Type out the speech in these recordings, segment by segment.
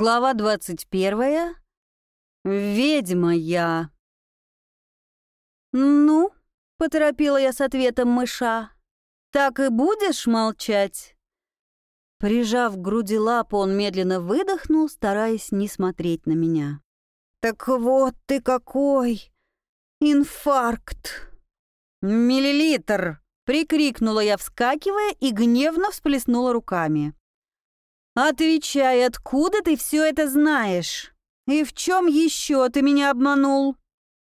Глава 21. Ведьма я. «Ну?» — поторопила я с ответом мыша. «Так и будешь молчать?» Прижав к груди лапу, он медленно выдохнул, стараясь не смотреть на меня. «Так вот ты какой! Инфаркт!» «Миллилитр!» — прикрикнула я, вскакивая, и гневно всплеснула руками. «Отвечай, откуда ты все это знаешь? И в чем еще ты меня обманул?»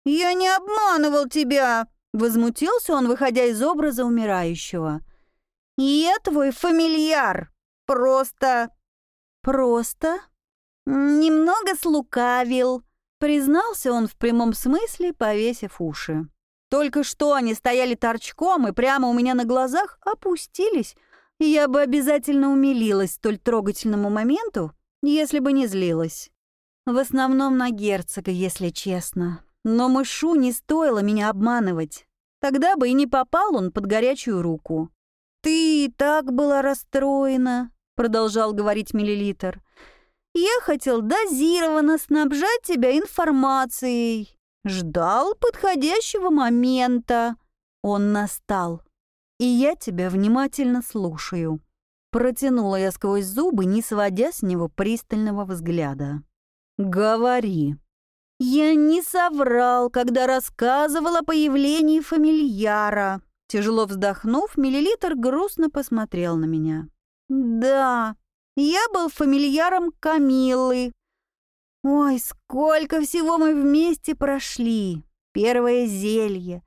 «Я не обманывал тебя!» — возмутился он, выходя из образа умирающего. «Я твой фамильяр. Просто...» «Просто?» «Немного слукавил», — признался он в прямом смысле, повесив уши. Только что они стояли торчком и прямо у меня на глазах опустились, я бы обязательно умилилась столь трогательному моменту, если бы не злилась. В основном на герцога, если честно. Но мышу не стоило меня обманывать. Тогда бы и не попал он под горячую руку. «Ты и так была расстроена», — продолжал говорить миллилитр. «Я хотел дозированно снабжать тебя информацией. Ждал подходящего момента. Он настал и я тебя внимательно слушаю». Протянула я сквозь зубы, не сводя с него пристального взгляда. «Говори». «Я не соврал, когда рассказывала о появлении фамильяра». Тяжело вздохнув, миллилитр грустно посмотрел на меня. «Да, я был фамильяром Камиллы. Ой, сколько всего мы вместе прошли. Первое зелье,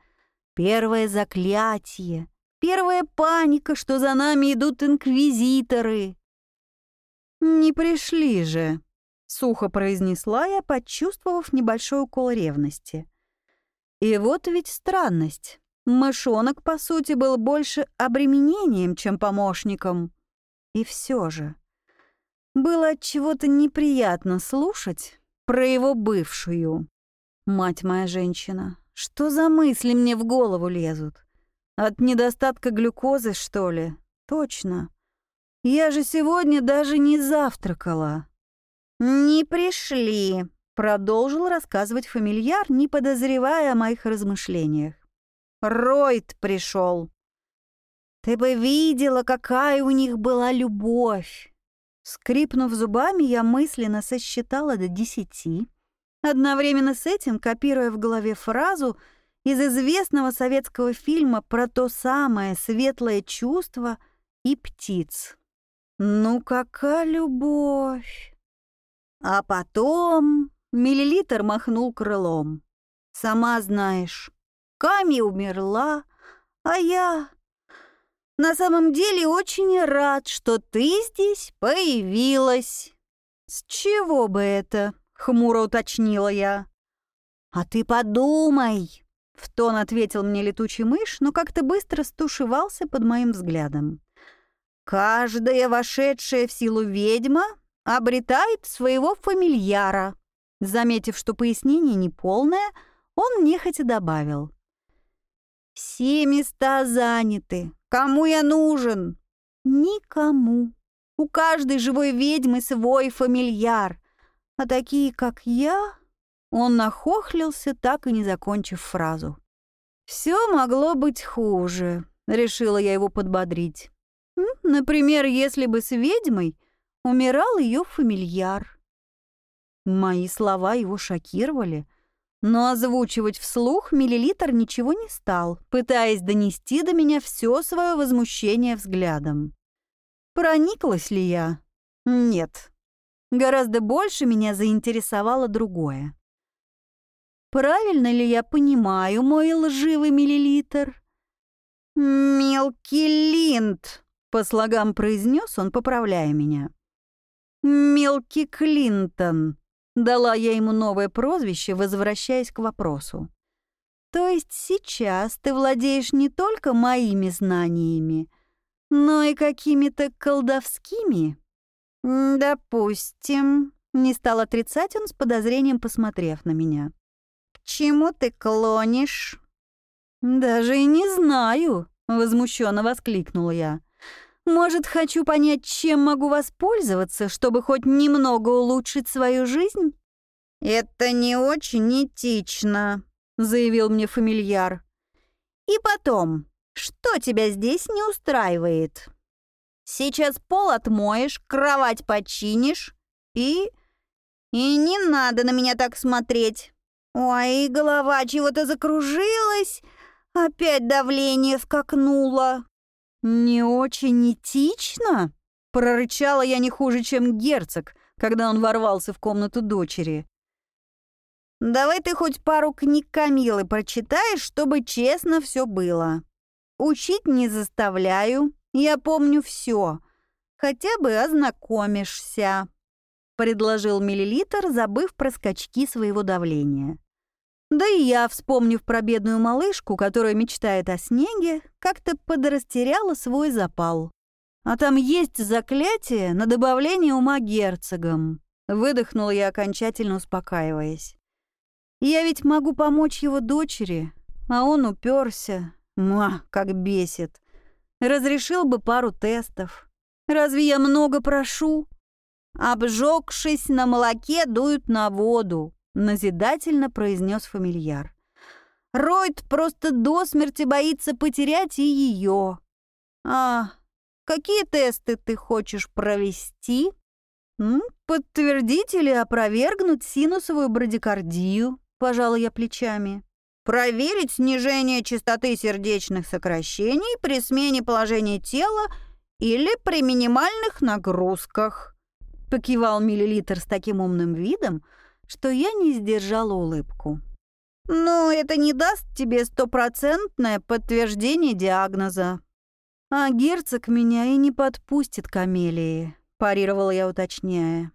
первое заклятие, Первая паника, что за нами идут инквизиторы. «Не пришли же», — сухо произнесла я, почувствовав небольшой укол ревности. И вот ведь странность. Мышонок, по сути, был больше обременением, чем помощником. И все же. Было от чего-то неприятно слушать про его бывшую. Мать моя женщина, что за мысли мне в голову лезут? От недостатка глюкозы, что ли? Точно. Я же сегодня даже не завтракала. Не пришли, продолжил рассказывать фамильяр, не подозревая о моих размышлениях. Ройд пришел. Ты бы видела, какая у них была любовь. Скрипнув зубами, я мысленно сосчитала до десяти, одновременно с этим копируя в голове фразу — из известного советского фильма про то самое светлое чувство и птиц. Ну какая любовь! А потом миллилитр махнул крылом. Сама знаешь, Ками умерла, а я... На самом деле очень рад, что ты здесь появилась. С чего бы это? Хмуро уточнила я. А ты подумай, в тон ответил мне летучий мышь, но как-то быстро стушевался под моим взглядом. «Каждая вошедшая в силу ведьма обретает своего фамильяра». Заметив, что пояснение неполное, он нехотя добавил. «Все места заняты. Кому я нужен?» «Никому. У каждой живой ведьмы свой фамильяр. А такие, как я, он нахохлился, так и не закончив фразу. «Все могло быть хуже», — решила я его подбодрить. «Например, если бы с ведьмой умирал ее фамильяр». Мои слова его шокировали, но озвучивать вслух миллилитр ничего не стал, пытаясь донести до меня все свое возмущение взглядом. Прониклась ли я? Нет. Гораздо больше меня заинтересовало другое. Правильно ли я понимаю, мой лживый миллилитр? «Мелкий линд», — по слогам произнес он, поправляя меня. «Мелкий Клинтон», — дала я ему новое прозвище, возвращаясь к вопросу. «То есть сейчас ты владеешь не только моими знаниями, но и какими-то колдовскими?» «Допустим», — не стал отрицать он с подозрением, посмотрев на меня чему ты клонишь?» «Даже и не знаю», — возмущенно воскликнула я. Может, хочу понять, чем могу воспользоваться, чтобы хоть немного улучшить свою жизнь?» «Это не очень этично», — заявил мне фамильяр. «И потом, что тебя здесь не устраивает? Сейчас пол отмоешь, кровать починишь и... И не надо на меня так смотреть. Ой, голова чего-то закружилась, опять давление скакнуло». «Не очень этично?» — прорычала я не хуже, чем герцог, когда он ворвался в комнату дочери. «Давай ты хоть пару книг Камилы прочитаешь, чтобы честно все было. Учить не заставляю, я помню все. Хотя бы ознакомишься», — предложил миллилитр, забыв про скачки своего давления. Да и я, вспомнив про бедную малышку, которая мечтает о снеге, как-то подрастеряла свой запал. А там есть заклятие на добавление ума герцогам. Выдохнула я, окончательно успокаиваясь. Я ведь могу помочь его дочери, а он уперся. Ма, как бесит. Разрешил бы пару тестов. Разве я много прошу? Обжегшись на молоке, дуют на воду назидательно произнес фамильяр. Ройд просто до смерти боится потерять и ее. А какие тесты ты хочешь провести? Подтвердить или опровергнуть синусовую брадикардию? Пожала я плечами. Проверить снижение частоты сердечных сокращений при смене положения тела или при минимальных нагрузках. Покивал миллилитр с таким умным видом, что я не сдержала улыбку. «Но это не даст тебе стопроцентное подтверждение диагноза». «А герцог меня и не подпустит к Амелии», – парировала я, уточняя.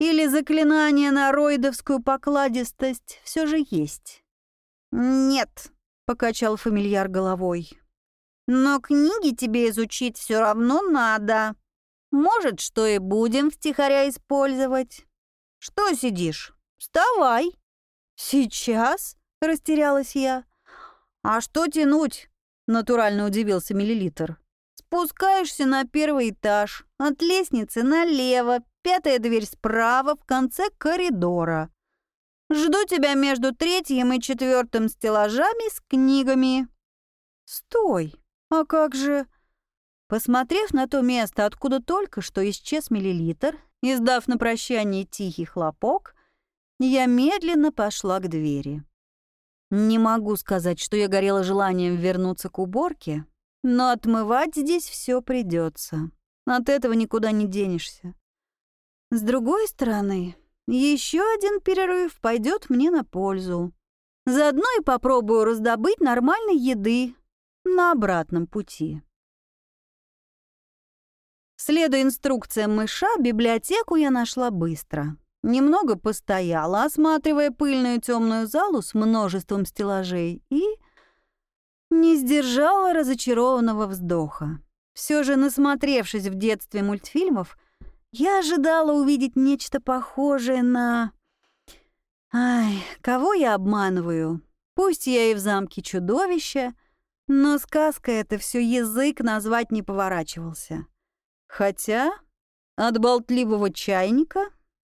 «Или заклинание на ройдовскую покладистость все же есть?» «Нет», – покачал фамильяр головой. «Но книги тебе изучить все равно надо. Может, что и будем втихаря использовать». «Что сидишь? Вставай!» «Сейчас?» – растерялась я. «А что тянуть?» – натурально удивился миллилитр. «Спускаешься на первый этаж, от лестницы налево, пятая дверь справа, в конце коридора. Жду тебя между третьим и четвертым стеллажами с книгами». «Стой! А как же...» Посмотрев на то место, откуда только что исчез миллилитр, Издав на прощание тихий хлопок, я медленно пошла к двери. Не могу сказать, что я горела желанием вернуться к уборке, но отмывать здесь все придется. От этого никуда не денешься. С другой стороны, еще один перерыв пойдет мне на пользу. Заодно и попробую раздобыть нормальной еды на обратном пути. Следуя инструкциям мыша, библиотеку я нашла быстро. Немного постояла, осматривая пыльную темную залу с множеством стеллажей, и не сдержала разочарованного вздоха. Все же, насмотревшись в детстве мультфильмов, я ожидала увидеть нечто похожее на... Ай, кого я обманываю? Пусть я и в замке чудовища, но сказка это все язык назвать не поворачивался. Хотя от болтливого чайника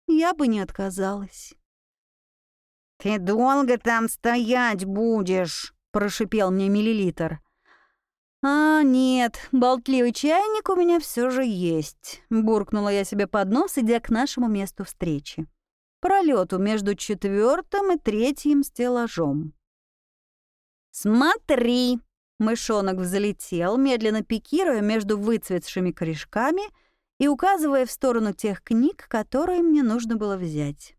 я бы не отказалась. «Ты долго там стоять будешь?» – прошипел мне миллилитр. «А, нет, болтливый чайник у меня все же есть», – буркнула я себе под нос, идя к нашему месту встречи. Пролету между четвертым и третьим стеллажом. «Смотри!» Мышонок взлетел, медленно пикируя между выцветшими корешками и указывая в сторону тех книг, которые мне нужно было взять.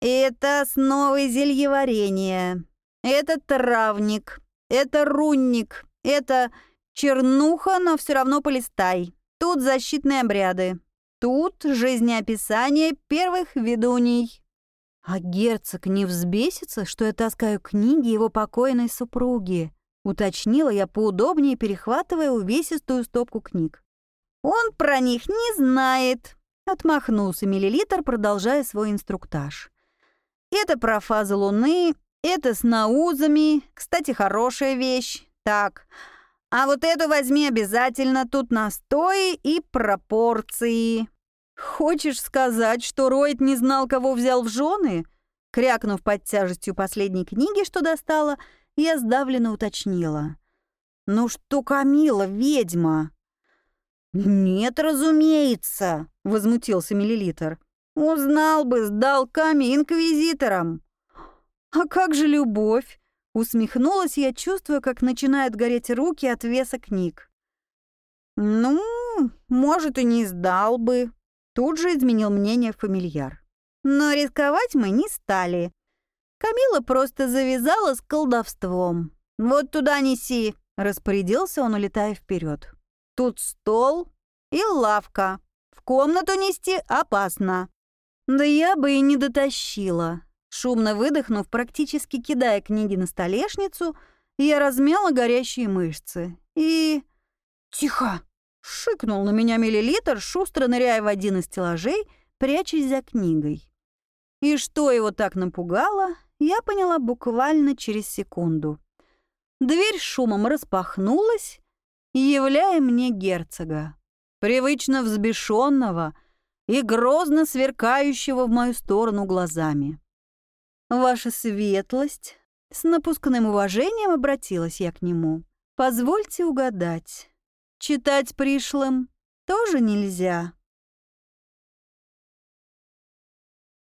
«Это основы зельеварения. Это травник. Это рунник. Это чернуха, но все равно полистай. Тут защитные обряды. Тут жизнеописание первых ведуней». А герцог не взбесится, что я таскаю книги его покойной супруги? Уточнила я поудобнее, перехватывая увесистую стопку книг. «Он про них не знает», — отмахнулся миллилитр, продолжая свой инструктаж. «Это про фазы Луны, это с наузами, кстати, хорошая вещь. Так, А вот эту возьми обязательно, тут настои и пропорции». «Хочешь сказать, что Ройд не знал, кого взял в жены?» Крякнув под тяжестью последней книги, что достала, я сдавленно уточнила. «Ну что, Камила, ведьма?» «Нет, разумеется», — возмутился миллилитр. «Узнал бы, сдал Ками инквизиторам». «А как же любовь?» — усмехнулась я, чувствуя, как начинают гореть руки от веса книг. «Ну, может, и не сдал бы», — тут же изменил мнение фамильяр. «Но рисковать мы не стали. Камила просто завязала с колдовством. Вот туда неси», — распорядился он, улетая вперед. «Тут стол и лавка. В комнату нести опасно». «Да я бы и не дотащила». Шумно выдохнув, практически кидая книги на столешницу, я размяла горящие мышцы. И... «Тихо!» — шикнул на меня миллилитр, шустро ныряя в один из стеллажей, прячась за книгой. И что его так напугало, я поняла буквально через секунду. Дверь шумом распахнулась, являя мне герцога, привычно взбешенного и грозно сверкающего в мою сторону глазами. «Ваша светлость!» С напускным уважением обратилась я к нему. «Позвольте угадать. Читать пришлым тоже нельзя».